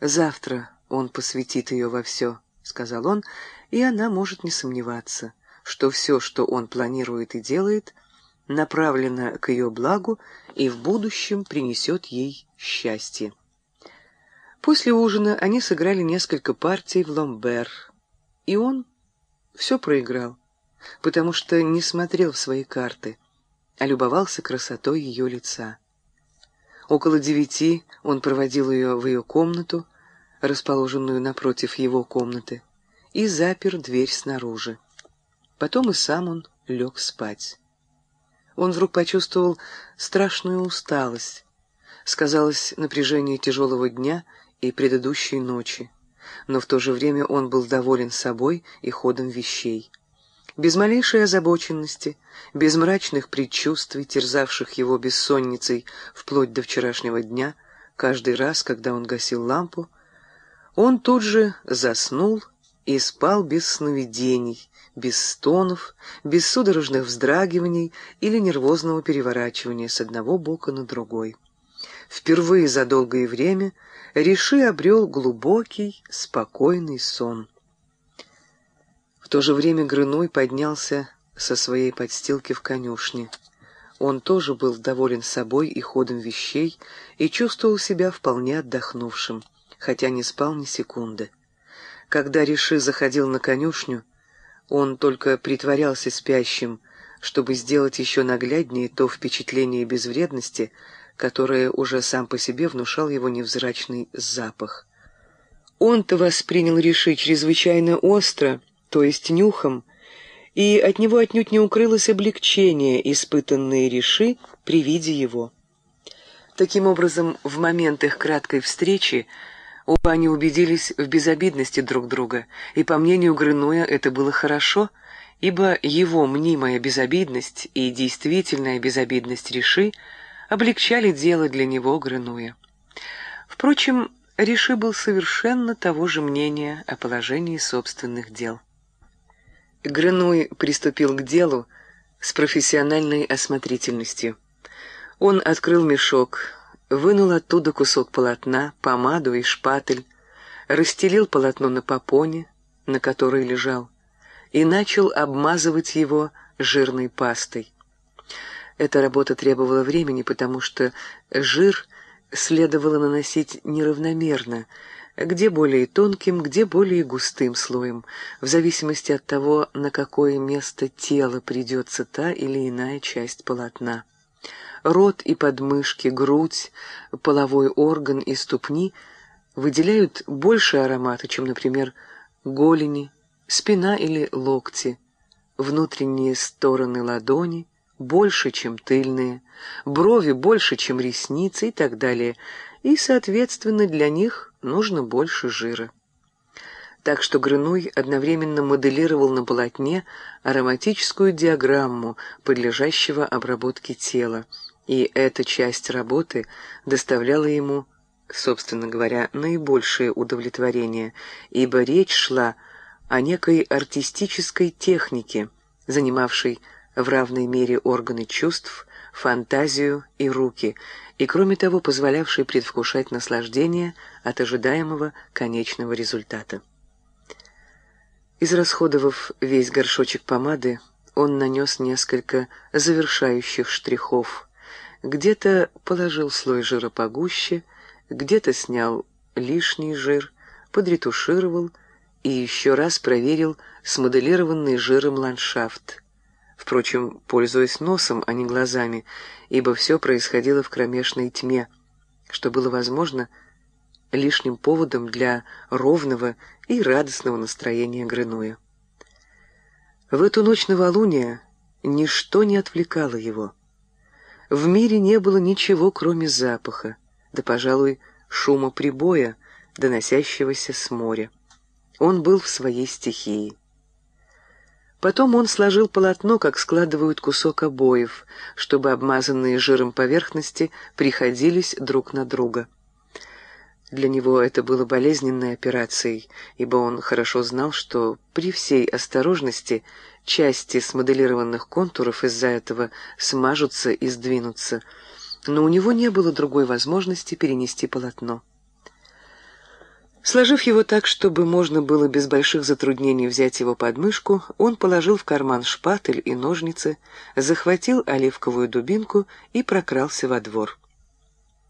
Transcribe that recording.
Завтра он посвятит ее во все, — сказал он, и она может не сомневаться, что все, что он планирует и делает, направлено к ее благу и в будущем принесет ей счастье. После ужина они сыграли несколько партий в ломбер, и он все проиграл, потому что не смотрел в свои карты, а любовался красотой ее лица. Около девяти он проводил ее в ее комнату, расположенную напротив его комнаты, и запер дверь снаружи. Потом и сам он лег спать. Он вдруг почувствовал страшную усталость. Сказалось напряжение тяжелого дня и предыдущей ночи. Но в то же время он был доволен собой и ходом вещей. Без малейшей озабоченности, без мрачных предчувствий, терзавших его бессонницей вплоть до вчерашнего дня, каждый раз, когда он гасил лампу, он тут же заснул и спал без сновидений, без стонов, без судорожных вздрагиваний или нервозного переворачивания с одного бока на другой. Впервые за долгое время Риши обрел глубокий, спокойный сон. То же время Грыной поднялся со своей подстилки в конюшне. Он тоже был доволен собой и ходом вещей и чувствовал себя вполне отдохнувшим, хотя не спал ни секунды. Когда Риши заходил на конюшню, он только притворялся спящим, чтобы сделать еще нагляднее то впечатление безвредности, которое уже сам по себе внушал его невзрачный запах. Он-то воспринял Риши чрезвычайно остро, то есть нюхом, и от него отнюдь не укрылось облегчение, испытанное Риши при виде его. Таким образом, в момент их краткой встречи Оба они убедились в безобидности друг друга, и, по мнению Грынуя, это было хорошо, ибо его мнимая безобидность и действительная безобидность Риши облегчали дело для него Грынуя. Впрочем, Риши был совершенно того же мнения о положении собственных дел. Грынуй приступил к делу с профессиональной осмотрительностью. Он открыл мешок, вынул оттуда кусок полотна, помаду и шпатель, расстелил полотно на попоне, на которой лежал, и начал обмазывать его жирной пастой. Эта работа требовала времени, потому что жир следовало наносить неравномерно, где более тонким, где более густым слоем, в зависимости от того, на какое место тела придется та или иная часть полотна. Рот и подмышки, грудь, половой орган и ступни выделяют больше аромата, чем, например, голени, спина или локти, внутренние стороны ладони больше, чем тыльные, брови больше, чем ресницы и так далее, и, соответственно, для них нужно больше жира. Так что Грынуй одновременно моделировал на полотне ароматическую диаграмму подлежащего обработке тела, и эта часть работы доставляла ему, собственно говоря, наибольшее удовлетворение, ибо речь шла о некой артистической технике, занимавшей в равной мере органы чувств, фантазию и руки, и, кроме того, позволявшей предвкушать наслаждение от ожидаемого конечного результата. Израсходовав весь горшочек помады, он нанес несколько завершающих штрихов – где-то положил слой жира погуще, где-то снял лишний жир, подретушировал и еще раз проверил смоделированный жиром ландшафт. Впрочем, пользуясь носом, а не глазами, ибо все происходило в кромешной тьме, что было возможно лишним поводом для ровного и радостного настроения Грынуя. В эту ночь новолуния ничто не отвлекало его. В мире не было ничего, кроме запаха, да, пожалуй, шума прибоя, доносящегося с моря. Он был в своей стихии. Потом он сложил полотно, как складывают кусок обоев, чтобы обмазанные жиром поверхности приходились друг на друга. Для него это было болезненной операцией, ибо он хорошо знал, что при всей осторожности части смоделированных контуров из-за этого смажутся и сдвинутся, но у него не было другой возможности перенести полотно. Сложив его так, чтобы можно было без больших затруднений взять его под мышку, он положил в карман шпатель и ножницы, захватил оливковую дубинку и прокрался во двор.